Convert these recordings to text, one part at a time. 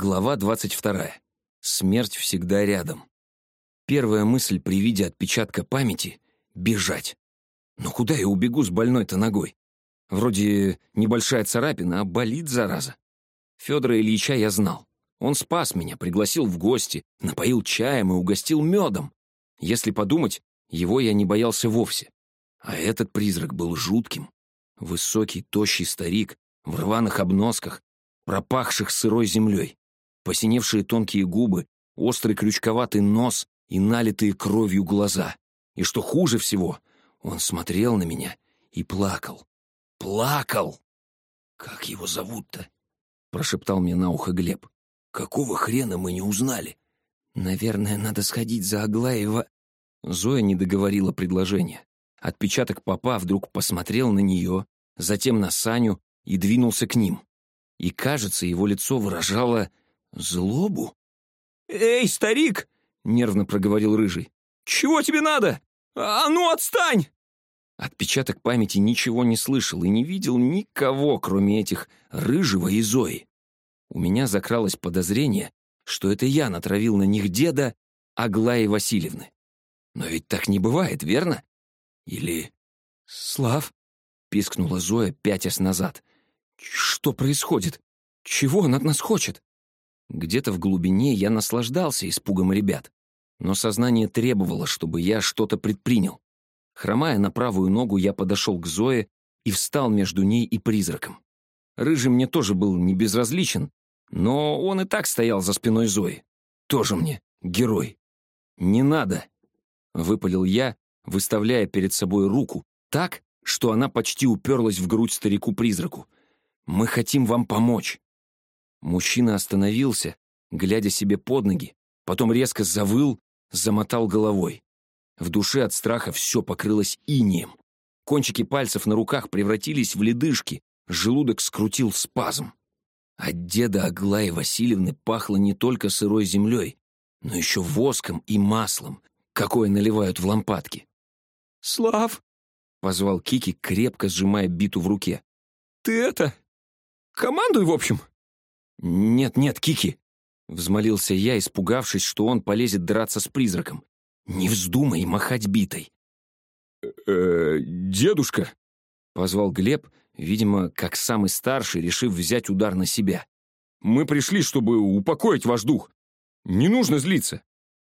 Глава 22. Смерть всегда рядом. Первая мысль при виде отпечатка памяти — бежать. Но куда я убегу с больной-то ногой? Вроде небольшая царапина, а болит, зараза. Федора Ильича я знал. Он спас меня, пригласил в гости, напоил чаем и угостил медом. Если подумать, его я не боялся вовсе. А этот призрак был жутким. Высокий, тощий старик, в рваных обносках, пропахших сырой землей посиневшие тонкие губы, острый крючковатый нос и налитые кровью глаза. И что хуже всего, он смотрел на меня и плакал. Плакал! «Как его зовут-то?» — прошептал мне на ухо Глеб. «Какого хрена мы не узнали?» «Наверное, надо сходить за Аглаева...» Зоя не договорила предложение. Отпечаток папа вдруг посмотрел на нее, затем на Саню и двинулся к ним. И, кажется, его лицо выражало Злобу? «Эй, старик!» — нервно проговорил Рыжий. «Чего тебе надо? А ну, отстань!» Отпечаток памяти ничего не слышал и не видел никого, кроме этих Рыжего и Зои. У меня закралось подозрение, что это я натравил на них деда Аглаи Васильевны. Но ведь так не бывает, верно? Или... «Слав?» — пискнула Зоя, пятясь назад. «Что происходит? Чего он от нас хочет?» Где-то в глубине я наслаждался испугом ребят, но сознание требовало, чтобы я что-то предпринял. Хромая на правую ногу, я подошел к Зое и встал между ней и призраком. Рыжий мне тоже был не безразличен, но он и так стоял за спиной Зои. Тоже мне герой. «Не надо!» — выпалил я, выставляя перед собой руку так, что она почти уперлась в грудь старику-призраку. «Мы хотим вам помочь. Мужчина остановился, глядя себе под ноги, потом резко завыл, замотал головой. В душе от страха все покрылось инием. Кончики пальцев на руках превратились в ледышки, желудок скрутил спазм. От деда Аглаи Васильевны пахло не только сырой землей, но еще воском и маслом, какое наливают в лампадки. «Слав!» — позвал Кики, крепко сжимая биту в руке. «Ты это... командуй, в общем!» «Нет, нет, Кики!» — взмолился я, испугавшись, что он полезет драться с призраком. «Не вздумай махать битой!» «Э, дедушка!» — позвал Глеб, видимо, как самый старший, решив взять удар на себя. «Мы пришли, чтобы упокоить ваш дух. Не нужно злиться.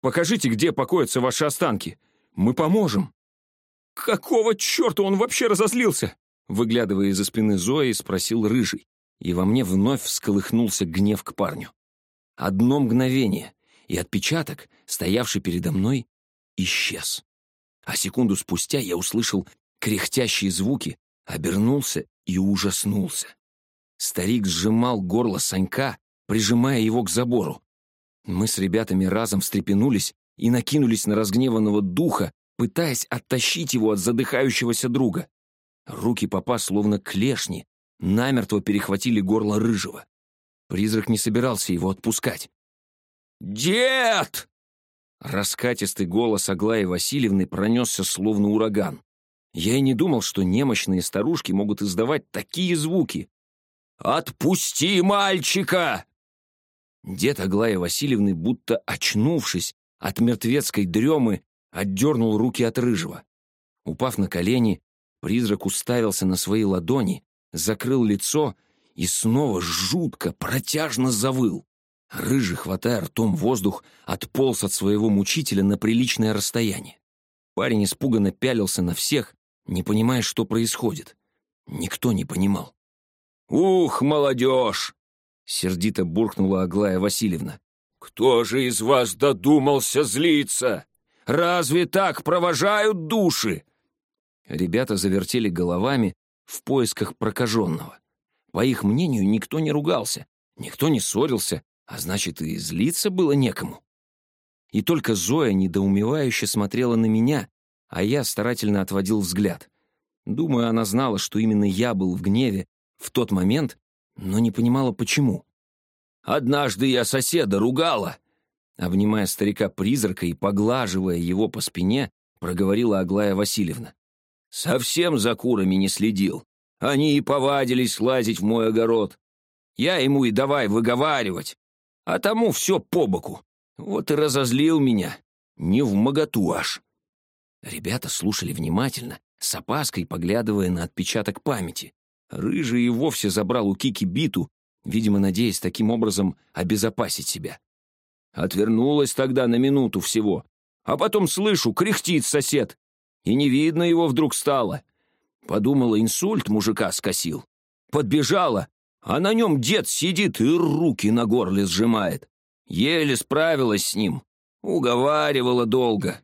Покажите, где покоятся ваши останки. Мы поможем». «Какого черта он вообще разозлился?» Выглядывая из-за спины Зои, спросил Рыжий и во мне вновь всколыхнулся гнев к парню. Одно мгновение, и отпечаток, стоявший передо мной, исчез. А секунду спустя я услышал кряхтящие звуки, обернулся и ужаснулся. Старик сжимал горло Санька, прижимая его к забору. Мы с ребятами разом встрепенулись и накинулись на разгневанного духа, пытаясь оттащить его от задыхающегося друга. Руки папа, словно клешни, намертво перехватили горло Рыжего. Призрак не собирался его отпускать. «Дед!» Раскатистый голос Аглаи Васильевны пронесся словно ураган. Я и не думал, что немощные старушки могут издавать такие звуки. «Отпусти мальчика!» Дед Аглаи Васильевны, будто очнувшись от мертвецкой дремы, отдернул руки от Рыжего. Упав на колени, призрак уставился на свои ладони, закрыл лицо и снова жутко, протяжно завыл. Рыжий, хватая ртом воздух, отполз от своего мучителя на приличное расстояние. Парень испуганно пялился на всех, не понимая, что происходит. Никто не понимал. «Ух, молодежь!» — сердито буркнула Аглая Васильевна. «Кто же из вас додумался злиться? Разве так провожают души?» Ребята завертели головами, в поисках прокаженного. По их мнению, никто не ругался, никто не ссорился, а значит, и злиться было некому. И только Зоя недоумевающе смотрела на меня, а я старательно отводил взгляд. Думаю, она знала, что именно я был в гневе в тот момент, но не понимала, почему. «Однажды я соседа ругала!» Обнимая старика-призрака и поглаживая его по спине, проговорила Аглая Васильевна. Совсем за курами не следил. Они и повадились лазить в мой огород. Я ему и давай выговаривать. а тому все по боку. Вот и разозлил меня. Не в моготу аж. Ребята слушали внимательно, с опаской поглядывая на отпечаток памяти. Рыжий и вовсе забрал у Кики биту, видимо, надеясь таким образом обезопасить себя. Отвернулась тогда на минуту всего, а потом слышу, кряхтит сосед, и не видно его вдруг стало. Подумала, инсульт мужика скосил. Подбежала, а на нем дед сидит и руки на горле сжимает. Еле справилась с ним, уговаривала долго.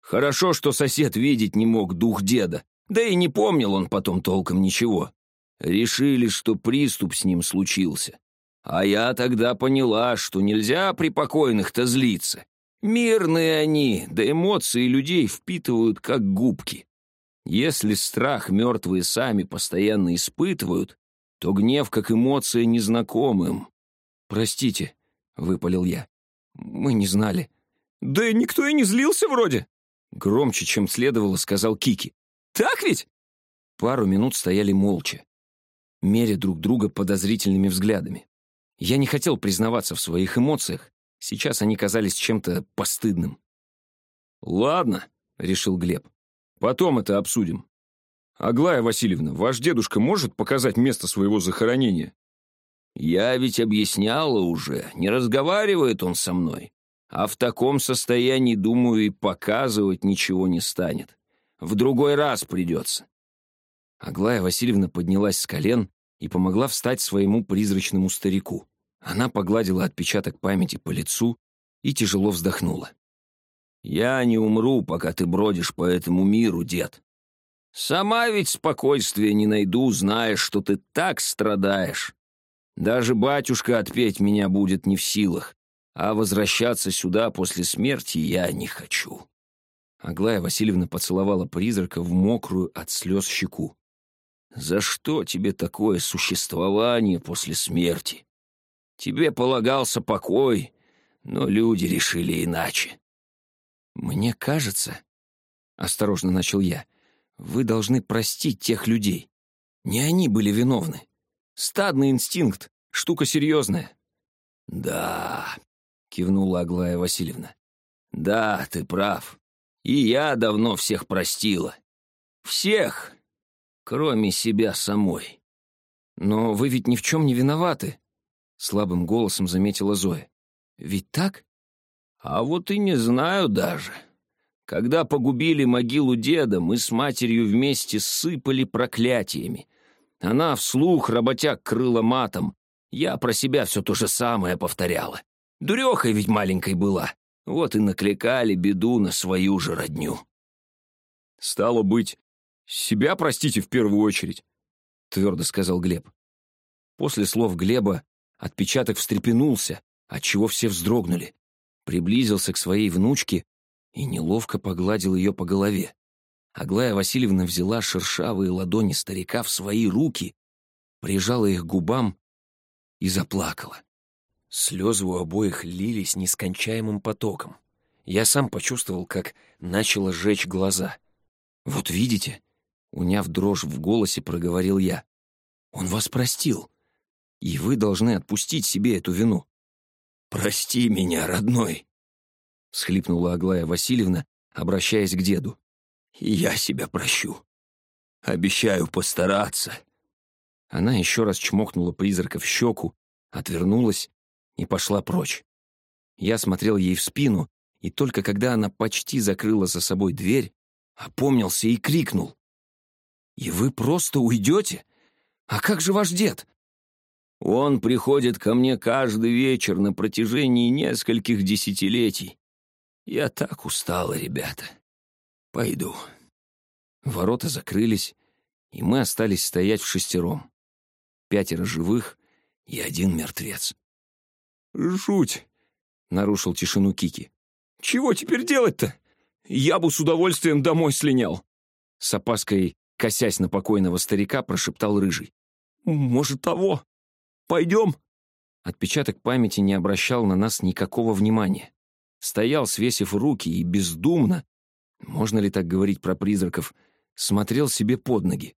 Хорошо, что сосед видеть не мог дух деда, да и не помнил он потом толком ничего. Решили, что приступ с ним случился. А я тогда поняла, что нельзя при покойных-то злиться. Мирные они, да эмоции людей впитывают как губки. Если страх мертвые сами постоянно испытывают, то гнев как эмоция незнакомым. «Простите», — выпалил я, — «мы не знали». «Да никто и не злился вроде», Громче, чем следовало, сказал Кики. «Так ведь?» Пару минут стояли молча, меря друг друга подозрительными взглядами. Я не хотел признаваться в своих эмоциях, сейчас они казались чем-то постыдным. «Ладно», — решил Глеб, — «потом это обсудим. Аглая Васильевна, ваш дедушка может показать место своего захоронения?» «Я ведь объясняла уже, не разговаривает он со мной. А в таком состоянии, думаю, и показывать ничего не станет. В другой раз придется. Аглая Васильевна поднялась с колен и помогла встать своему призрачному старику. Она погладила отпечаток памяти по лицу и тяжело вздохнула. «Я не умру, пока ты бродишь по этому миру, дед. Сама ведь спокойствия не найду, зная, что ты так страдаешь. Даже батюшка отпеть меня будет не в силах а возвращаться сюда после смерти я не хочу». Аглая Васильевна поцеловала призрака в мокрую от слез щеку. «За что тебе такое существование после смерти? Тебе полагался покой, но люди решили иначе». «Мне кажется...» — осторожно начал я. «Вы должны простить тех людей. Не они были виновны. Стадный инстинкт — штука серьезная». «Да, кивнула Аглая Васильевна. «Да, ты прав. И я давно всех простила. Всех, кроме себя самой». «Но вы ведь ни в чем не виноваты», — слабым голосом заметила Зоя. «Ведь так?» «А вот и не знаю даже. Когда погубили могилу деда, мы с матерью вместе сыпали проклятиями. Она вслух работяг крыла матом. Я про себя все то же самое повторяла. Дурехой ведь маленькой была. Вот и накликали беду на свою же родню. «Стало быть, себя простите в первую очередь», — твердо сказал Глеб. После слов Глеба отпечаток встрепенулся, отчего все вздрогнули, приблизился к своей внучке и неловко погладил ее по голове. Аглая Васильевна взяла шершавые ладони старика в свои руки, прижала их к губам и заплакала. Слезы у обоих лились нескончаемым потоком. Я сам почувствовал, как начало жечь глаза. «Вот видите?» — уняв дрожь в голосе, проговорил я. «Он вас простил, и вы должны отпустить себе эту вину». «Прости меня, родной!» — схлипнула Аглая Васильевна, обращаясь к деду. «И я себя прощу. Обещаю постараться». Она еще раз чмокнула призрака в щеку, отвернулась и пошла прочь. Я смотрел ей в спину, и только когда она почти закрыла за собой дверь, опомнился и крикнул. «И вы просто уйдете? А как же ваш дед?» «Он приходит ко мне каждый вечер на протяжении нескольких десятилетий. Я так устала, ребята. Пойду». Ворота закрылись, и мы остались стоять в шестером. Пятеро живых и один мертвец. «Жуть!» — нарушил тишину Кики. «Чего теперь делать-то? Я бы с удовольствием домой слинял!» С опаской, косясь на покойного старика, прошептал Рыжий. «Может, того? Пойдем?» Отпечаток памяти не обращал на нас никакого внимания. Стоял, свесив руки, и бездумно, можно ли так говорить про призраков, смотрел себе под ноги.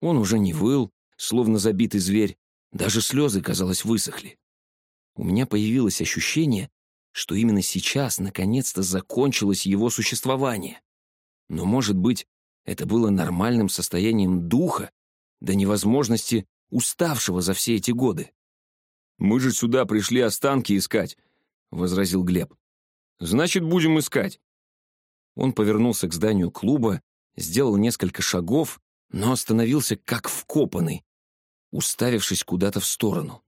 Он уже не выл, словно забитый зверь, даже слезы, казалось, высохли. У меня появилось ощущение, что именно сейчас наконец-то закончилось его существование. Но, может быть, это было нормальным состоянием духа до невозможности уставшего за все эти годы. «Мы же сюда пришли останки искать», — возразил Глеб. «Значит, будем искать». Он повернулся к зданию клуба, сделал несколько шагов, но остановился как вкопанный, уставившись куда-то в сторону.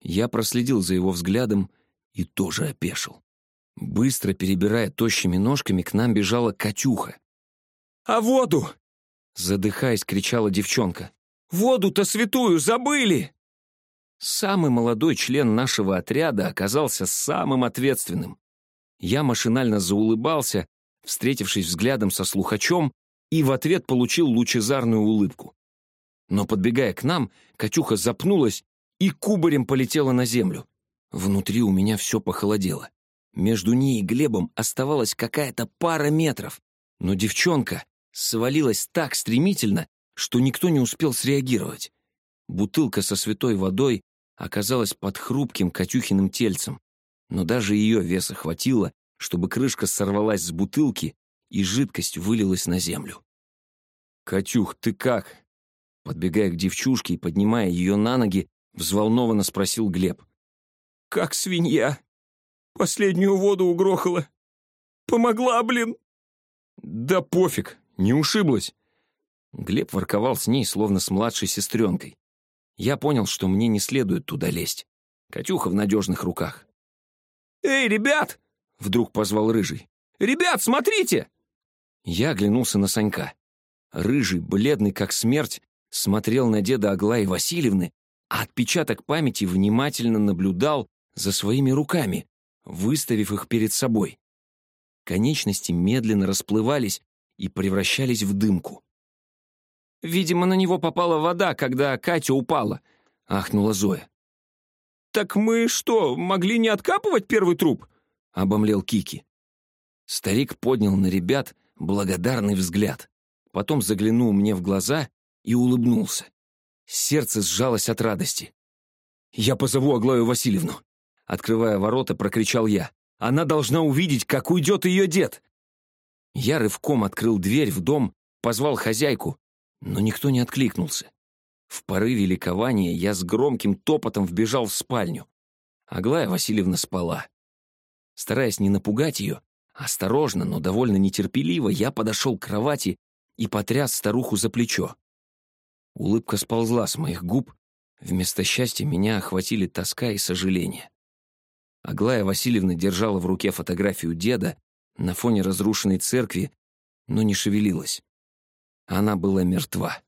Я проследил за его взглядом и тоже опешил. Быстро перебирая тощими ножками, к нам бежала Катюха. «А воду?» — задыхаясь, кричала девчонка. «Воду-то святую забыли!» Самый молодой член нашего отряда оказался самым ответственным. Я машинально заулыбался, встретившись взглядом со слухачом, и в ответ получил лучезарную улыбку. Но, подбегая к нам, Катюха запнулась и кубарем полетела на землю. Внутри у меня все похолодело. Между ней и Глебом оставалась какая-то пара метров, но девчонка свалилась так стремительно, что никто не успел среагировать. Бутылка со святой водой оказалась под хрупким Катюхиным тельцем, но даже ее веса хватило, чтобы крышка сорвалась с бутылки и жидкость вылилась на землю. «Катюх, ты как?» Подбегая к девчушке и поднимая ее на ноги, взволнованно спросил Глеб. «Как свинья. Последнюю воду угрохала. Помогла, блин!» «Да пофиг, не ушиблась!» Глеб ворковал с ней, словно с младшей сестренкой. Я понял, что мне не следует туда лезть. Катюха в надежных руках. «Эй, ребят!» — вдруг позвал Рыжий. «Ребят, смотрите!» Я оглянулся на Санька. Рыжий, бледный как смерть, смотрел на деда Аглаи Васильевны, а отпечаток памяти внимательно наблюдал за своими руками, выставив их перед собой. Конечности медленно расплывались и превращались в дымку. «Видимо, на него попала вода, когда Катя упала», — ахнула Зоя. «Так мы что, могли не откапывать первый труп?» — обомлел Кики. Старик поднял на ребят благодарный взгляд, потом заглянул мне в глаза и улыбнулся. Сердце сжалось от радости. «Я позову Аглаю Васильевну!» Открывая ворота, прокричал я. «Она должна увидеть, как уйдет ее дед!» Я рывком открыл дверь в дом, позвал хозяйку, но никто не откликнулся. В порыве ликования я с громким топотом вбежал в спальню. Аглая Васильевна спала. Стараясь не напугать ее, осторожно, но довольно нетерпеливо, я подошел к кровати и потряс старуху за плечо. Улыбка сползла с моих губ, вместо счастья меня охватили тоска и сожаление. Аглая Васильевна держала в руке фотографию деда на фоне разрушенной церкви, но не шевелилась. Она была мертва.